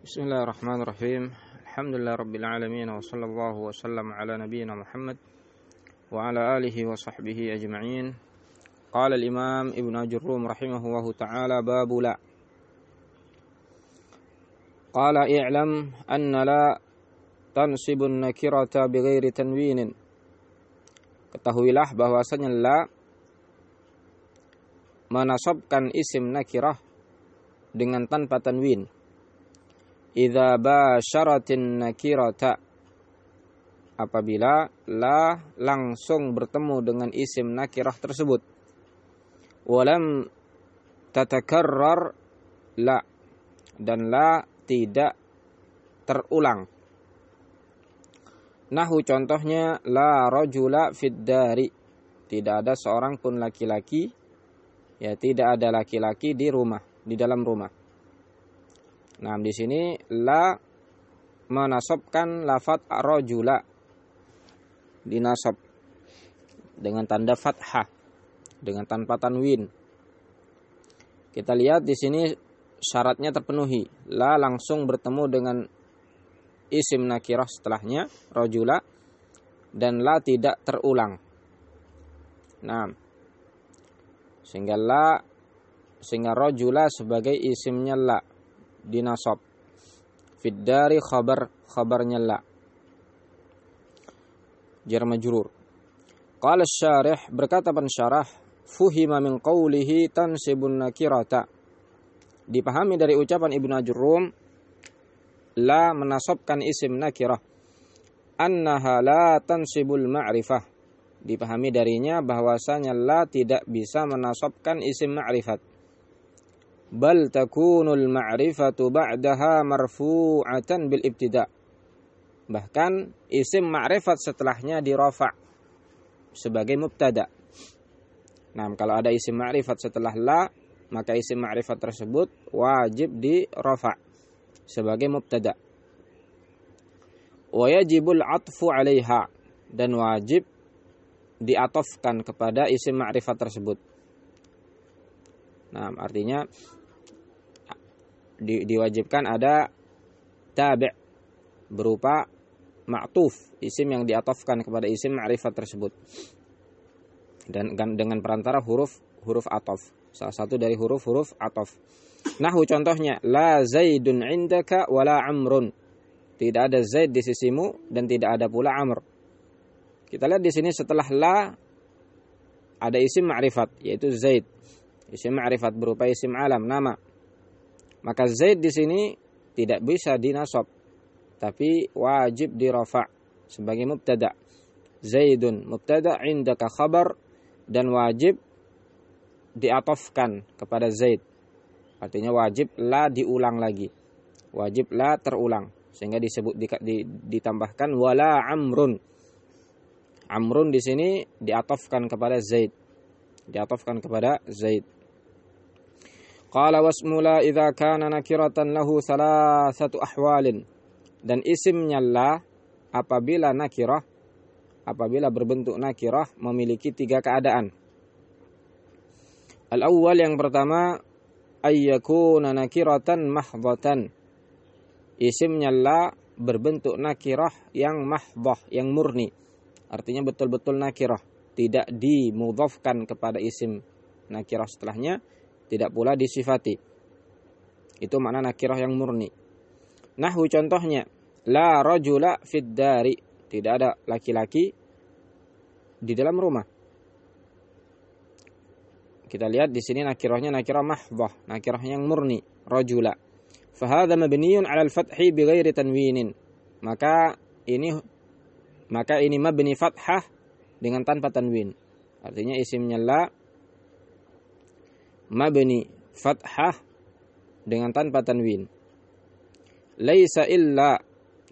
بسم الله الرحمن الرحيم الحمد لله رب العالمين وصلى الله وسلم على نبينا محمد وعلى آله وصحبه أجمعين قال الإمام ابن أجروم رحمه الله تعالى باب لا قال اعلم أن لا تنصب النكرة بغير تنوين Ketahuilah bahwasanya la menasabkan isim nakirah dengan tanpa tanwin. Idza basyaratin nakirata apabila la langsung bertemu dengan isim nakirah tersebut. Walam tatakarrar la dan la tidak terulang. Nahu contohnya la rajula fid dari. Tidak ada seorang pun laki-laki ya tidak ada laki-laki di rumah, di dalam rumah. Nah, di sini la menasabkan lafat rajula dinasab dengan tanda fathah dengan tanpa tanwin. Kita lihat di sini syaratnya terpenuhi. La langsung bertemu dengan isim nakirah setelahnya rojula dan la tidak terulang. Nah, sehingga la sehingga rojula sebagai isimnya la dinasab. Fiddari khabar khabarnya la. Jar majrur. Qala syarih berkata pensyarah fuhima min qawlihi tansibun nakirata. Dipahami dari ucapan Ibnu Ajurrum la menasabkan isim nakirah annaha la tansibul ma'rifah dipahami darinya bahwasanya la tidak bisa menasabkan isim ma'rifat bal takunul ma'rifatu ba'daha marfu'atan bil ibtida bahkan isim ma'rifat setelahnya dirafa sebagai mubtada nah kalau ada isim ma'rifat setelah la maka isim ma'rifat tersebut wajib dirafa' sebagai mubtada. Wa yajibul atfu 'alaiha dan wajib diatofkan kepada isim ma'rifat tersebut. Nah, artinya di, diwajibkan ada tabi' berupa ma'tuf, isim yang diatofkan kepada isim ma'rifat tersebut. Dan dengan perantara huruf huruf atof. Salah satu dari huruf-huruf atof. Nahu contohnya la zaidun indaka wala amrun. Tidak ada zaid di sisimu dan tidak ada pula amr. Kita lihat di sini setelah la ada isim ma'rifat yaitu zaid. Isim ma'rifat berupa isim alam nama. Maka zaid di sini tidak bisa dinasab tapi wajib dirafa sebagai mubtada. Zaidun mubtada indaka khabar dan wajib diatofkan kepada zaid Artinya wajib la diulang lagi. Wajib la terulang. Sehingga disebut di, di, ditambahkan wala amrun. Amrun di sini diatofkan kepada Zaid. Diatofkan kepada Zaid. Qala wasmula idza kana nakiratan lahu satu ahwalin. Dan isimnya la apabila nakirah apabila berbentuk nakirah memiliki tiga keadaan. Al-awwal yang pertama ayyakuna nakiratan mahdhatan. Isimnya la berbentuk nakirah yang mahdoh, yang murni. Artinya betul-betul nakirah, tidak dimudhafkan kepada isim nakirah setelahnya, tidak pula disifati. Itu makna nakirah yang murni. Nahwu contohnya, la rajula fid dari, tidak ada laki-laki di dalam rumah. Kita lihat di sini nakirahnya nakirah mahdhah, nakirah yang murni, rajula. Fahadha mabniyun 'ala al-fathi bighairi tanwinin. Maka ini maka ini mabni fathah dengan tanpa tanwin. Artinya isimnya la mabni fathah dengan tanpa tanwin. Laisa illa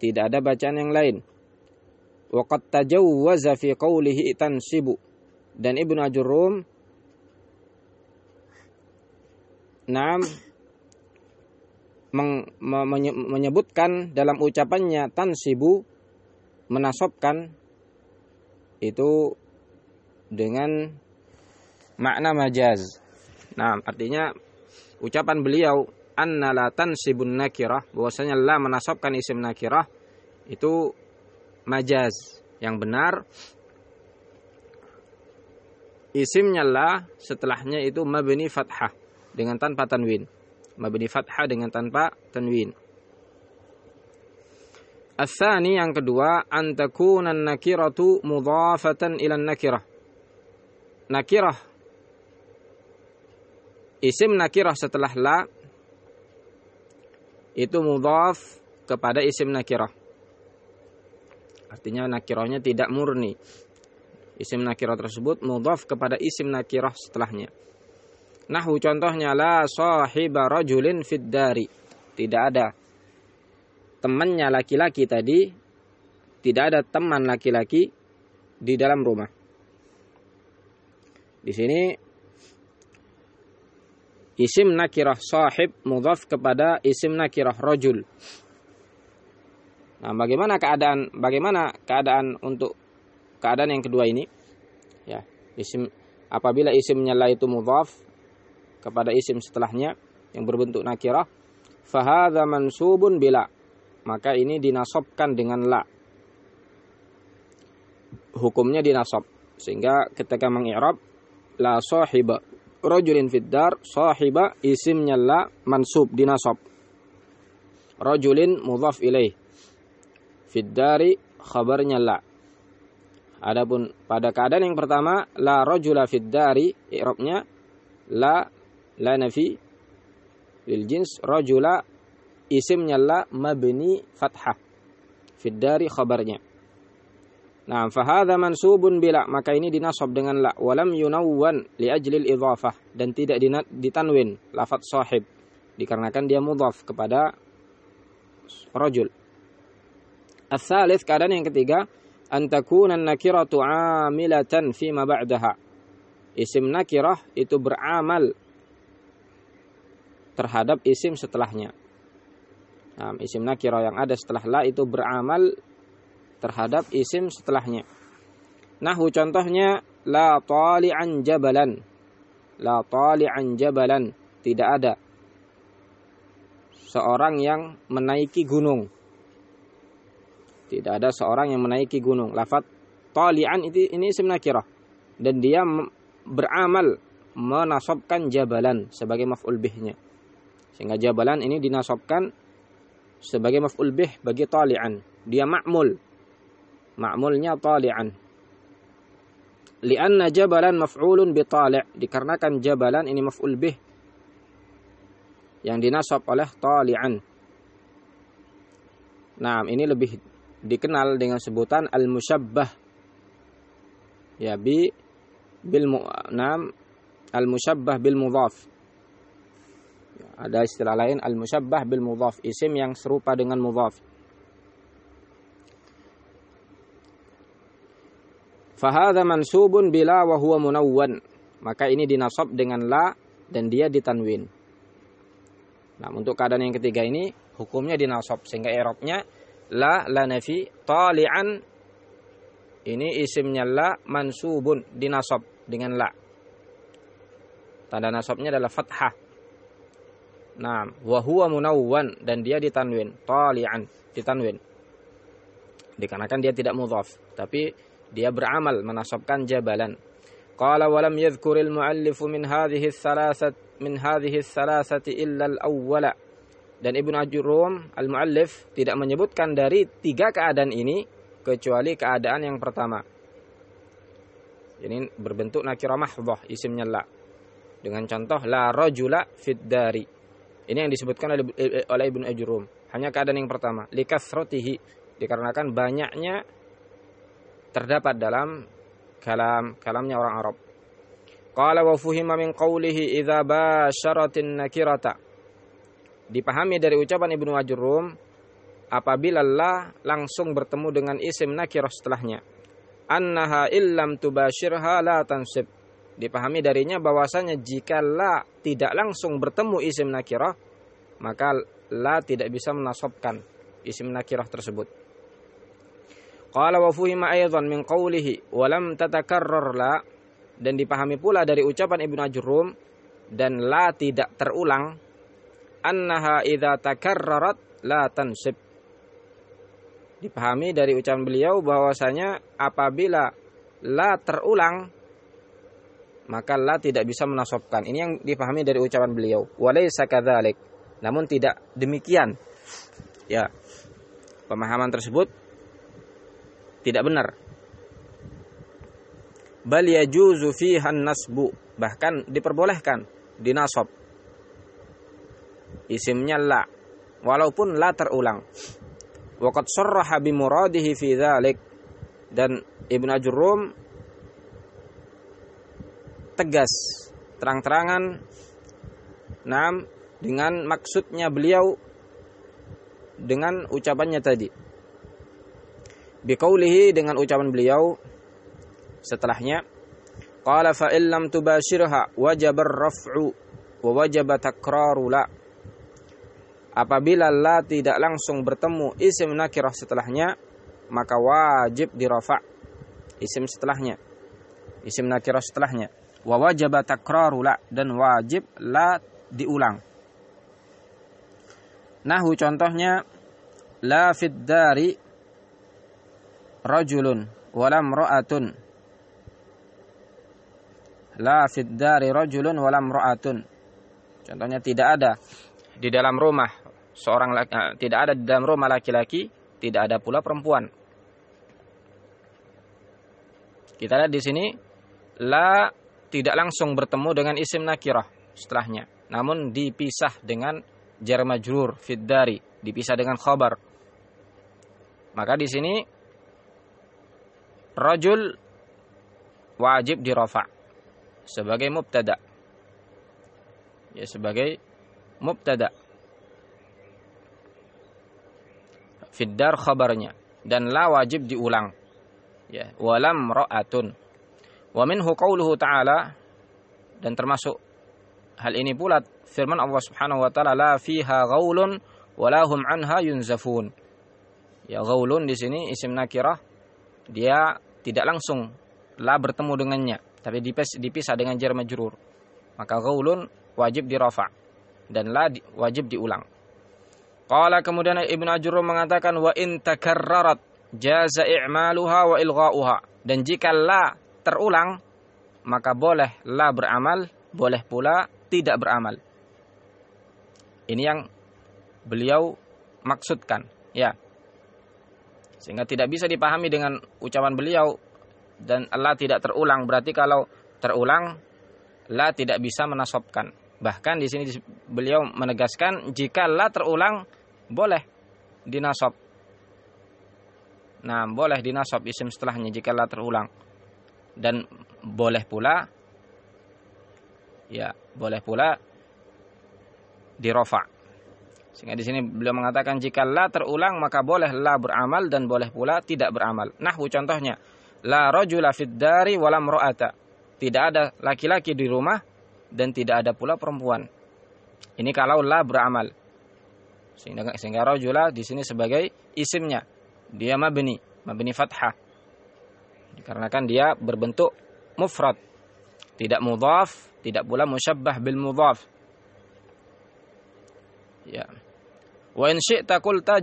tidak ada bacaan yang lain. Waqad tajawwaza fi qawlihi tansibu. Dan Ibnu Ajurrum Naam meng, menyebutkan dalam ucapannya tansibu menasobkan itu dengan makna majaz. Nah, artinya ucapan beliau anna la tansibun nakirah bahwasanya la menasabkan isim nakirah itu majaz. Yang benar isimnya la setelahnya itu mabni fathah dengan tanpa tanwin. Mabni fathah dengan tanpa tanwin. Asani yang kedua antakuna nakiratu mudhafatan ila nakirah. Nakirah isim nakirah setelah la itu mudhaf kepada isim nakirah artinya nakirahnya tidak murni isim nakirah tersebut mudhaf kepada isim nakirah setelahnya. Nahu contohnya la sahiba rajulin fid dari. Tidak ada temannya laki-laki tadi, tidak ada teman laki-laki di dalam rumah. Di sini isim nakirah sahib mudhaf kepada isim nakirah rajul. Nah, bagaimana keadaan bagaimana keadaan untuk keadaan yang kedua ini? Ya isim apabila isimnya la itu mudhaf kepada isim setelahnya yang berbentuk nakirah fahadha mansubun bila maka ini dinasobkan dengan la. Hukumnya dinasab sehingga ketika mengi'rab la sahiba rajulin fid dar sahiba isimnya la mansub dinasab. Rajulin mudhaf ilaih. Fid dari khabarnya la. Adapun pada keadaan yang pertama la rajula fid dari i'rabnya la la nafi lil jins rajula isimnya la mabni fathah. Fid dari khabarnya. Nah, fahadha mansubun bila maka ini dinasab dengan la walam yunawwan li ajlil idhafah dan tidak ditanwin lafaz sahib dikarenakan dia mudhaf kepada rajul. Al-thalith keadaan yang ketiga an takuna nakiratu amilatan ma ba'daha. Isim nakirah itu beramal terhadap isim setelahnya. Nah, isim nakirah yang ada setelah la itu beramal terhadap isim setelahnya. Nahu contohnya la tali'an jabalan. La tali'an jabalan. Tidak ada seorang yang menaiki gunung tidak ada seorang yang menaiki gunung. Lafat talian itu ini isim nakirah dan dia beramal menasabkan jabalan sebagai maf'ul bihnya. Sehingga jabalan ini dinasabkan sebagai maf'ul bih bagi talian. Dia ma'mul. Ma'mulnya talian. Lianna jabalan maf'ulun bi tali' dikarenakan jabalan ini maf'ul bih. Yang dinasab oleh talian. Nah, ini lebih dikenal dengan sebutan al-musyabbah. Ya bi bil nam al-musyabbah bil mudhaf. Ya, ada istilah lain al-musyabbah bil mudhaf. Isim yang serupa dengan mudhaf Fahadha mansubun bila wa huwa munawwan. Maka ini dinasab dengan la dan dia ditanwin. Nah, untuk keadaan yang ketiga ini hukumnya dinasab. Sehingga i'rabnya la la nafi tali'an. Ini isimnya la mansubun dinasab dengan la. Tanda nasabnya adalah fathah. Nah wa huwa munawwan dan dia ditanwin tali'an ditanwin. Dikarenakan dia tidak mudhaf tapi dia beramal menasabkan jabalan qala wa lam yadhkuril muallifu min hadhihi thalathati min hadhihi illa al-awwala dan Ibnu Ajurum al-Muallif tidak menyebutkan dari tiga keadaan ini kecuali keadaan yang pertama. Ini berbentuk nakirah mahdhah isimnya la. Dengan contoh la rajula fid dari. Ini yang disebutkan oleh, oleh Ibnu Ajurum. Hanya keadaan yang pertama, likasrotihi dikarenakan banyaknya terdapat dalam kalam kalamnya orang Arab. Qala wa fuhima min qawlihi idza basyaratin nakirata. Dipahami dari ucapan Ibnu Ajurum apabila la langsung bertemu dengan isim nakirah setelahnya. Annaha illam tubashirha la tansib. Dipahami darinya bahwasanya jika la tidak langsung bertemu isim nakirah maka la tidak bisa menasabkan isim nakirah tersebut qala wa fuhima aidan min qawlihi wa lam tatakarrar la dan dipahami pula dari ucapan Ibnu Ajurum dan la tidak terulang annaha idza takarrarat la tansib. Dipahami dari ucapan beliau bahwasanya apabila la terulang maka la tidak bisa menasobkan. Ini yang dipahami dari ucapan beliau. Walaysa kadzalik. Namun tidak demikian. Ya. Pemahaman tersebut tidak benar. Bal yajuzu fiha nasbu. Bahkan diperbolehkan dinasob. Isimnya la. Walaupun la terulang. Waqad sarraha bimuradihi fi dzalik. Dan Ibnu Ajurrum tegas terang-terangan nam dengan maksudnya beliau dengan ucapannya tadi biqaulihi dengan ucapan beliau setelahnya qala fa illam tubashirha wajib ar-raf'u wa wajib takraru la apabila la tidak langsung bertemu isim nakirah setelahnya maka wajib dirafa isim setelahnya isim nakirah setelahnya wa wajaba takraru la dan wajib la diulang. Nahu contohnya la fid dari rajulun walam ra'atun. La fid dari rajulun walam ra'atun. Contohnya tidak ada di dalam rumah seorang laki, eh, tidak ada di dalam rumah laki-laki, tidak ada pula perempuan. Kita lihat di sini la tidak langsung bertemu dengan isim nakirah setelahnya. Namun dipisah dengan jar majrur fiddari, dipisah dengan khabar. Maka di sini rajul wajib dirafa sebagai mubtada. Ya sebagai mubtada. Fiddar khabarnya dan la wajib diulang. Ya, walam ra'atun Wa minhu qawluhu ta'ala dan termasuk hal ini pula firman Allah Subhanahu wa taala la fiha ghaulun wa lahum anha yunzafun. Ya ghaulun di sini isim nakirah dia tidak langsung la bertemu dengannya tapi dipisah dengan jar majrur. Maka ghaulun wajib dirafa dan la wajib diulang. Qala kemudian Ibnu Ajurrum mengatakan wa in takarrarat jaza i'maluha wa ilgha'uha dan jika la terulang maka boleh la beramal, boleh pula tidak beramal. Ini yang beliau maksudkan, ya. Sehingga tidak bisa dipahami dengan ucapan beliau dan Allah tidak terulang. Berarti kalau terulang la tidak bisa menasobkan. Bahkan di sini beliau menegaskan jika la terulang boleh dinasob. Nah, boleh dinasob isim setelahnya jika la terulang dan boleh pula ya boleh pula dirofa sehingga di sini beliau mengatakan jika la terulang maka boleh la beramal dan boleh pula tidak beramal. Nahwu contohnya la rajula fid dari walam ro'ata. Tidak ada laki-laki di rumah dan tidak ada pula perempuan. Ini kalau la beramal. Sehingga sehingga rajula di sini sebagai isimnya. Dia mabni, mabni fathah. Dikarenakan dia berbentuk mufrad. Tidak mudhaf, tidak pula musyabbah bil mudhaf. Ya. Wa in syi'ta qulta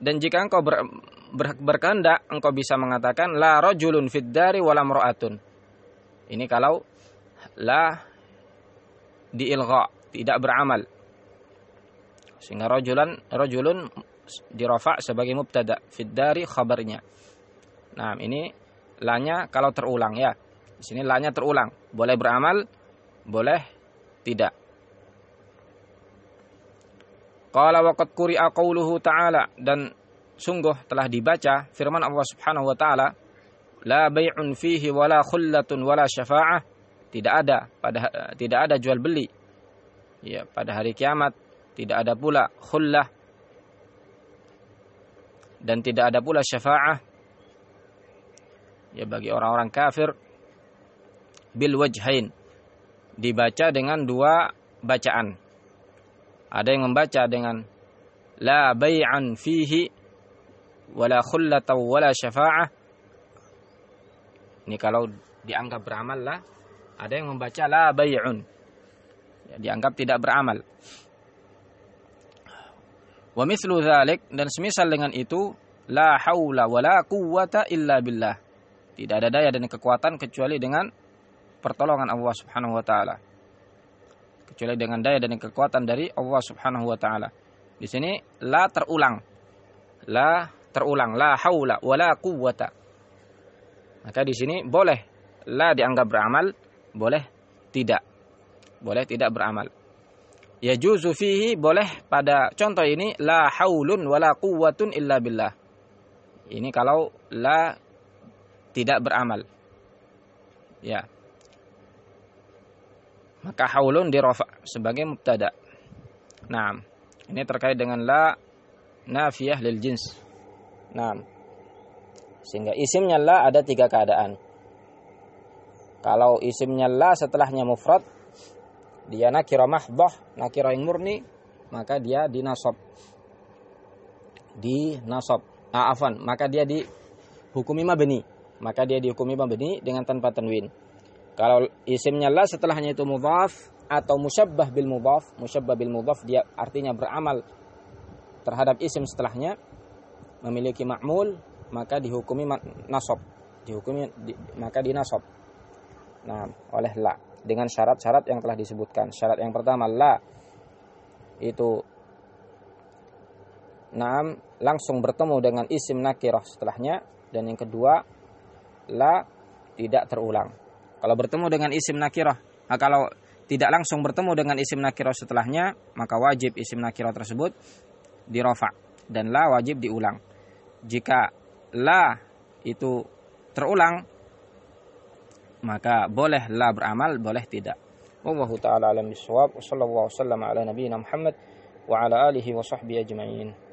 dan jika engkau ber, ber, berkehendak engkau bisa mengatakan la rajulun fid dari wala mar'atun. Ini kalau la diilgha, tidak beramal. Sehingga rajulan rajulun dirafa sebagai mubtada fid dari khabarnya. Nah, ini lanya kalau terulang ya. Di sini lanya terulang. Boleh beramal, boleh tidak. Qala waqad quri'a qauluhu ta'ala. Dan sungguh telah dibaca firman Allah Subhanahu wa taala la bai'un fihi wala khullatun wala syafa'ah. Tidak ada pada tidak ada jual beli. Ya pada hari kiamat tidak ada pula khullah. Dan tidak ada pula syafa'ah. Ya bagi orang-orang kafir bil wajhain dibaca dengan dua bacaan. Ada yang membaca dengan la bay'an fihi wala khullata wala syafa'ah. Ini kalau dianggap beramal lah, ada yang membaca la bay'un. Ya, dianggap tidak beramal. Wa mithlu dzalik dan semisal dengan itu la haula wala quwwata illa billah. Tidak ada daya dan kekuatan kecuali dengan pertolongan Allah Subhanahu wa taala. Kecuali dengan daya dan kekuatan dari Allah Subhanahu wa taala. Di sini la terulang. La terulang la haula wala quwwata. Maka di sini boleh la dianggap beramal, boleh tidak. Boleh tidak beramal. Ya juzu fihi boleh pada contoh ini la haulun wala quwwatun illa billah. Ini kalau la tidak beramal. Ya. Maka haulun dirofa sebagai mubtada. Nah, ini terkait dengan la nafiyah lil jins. Nah, sehingga isimnya la ada tiga keadaan. Kalau isimnya la setelahnya mufrad, dia nakira mahdhah, nakira yang murni, maka dia dinasab. Dinasab. Ah, afan, maka dia dihukumi mabni. Maka dia dihukumi mabni dengan tanpa tanwin. Kalau isimnya la setelahnya itu mudhaf atau musyabbah bil mudhaf, musyabbah bil mudhaf dia artinya beramal terhadap isim setelahnya memiliki ma'mul maka dihukumi nasab. Dihukumi di, maka dinasab. Nah, oleh la dengan syarat-syarat yang telah disebutkan. Syarat yang pertama la itu Naam langsung bertemu dengan isim nakirah setelahnya dan yang kedua la tidak terulang. Kalau bertemu dengan isim nakirah, nah kalau tidak langsung bertemu dengan isim nakirah setelahnya, maka wajib isim nakirah tersebut dirofa dan la wajib diulang. Jika la itu terulang, maka boleh la beramal, boleh tidak. Wallahu taala alam. Wassallallahu wasallam ala nabiyina Muhammad wa ala alihi wa sahbihi ajma'in.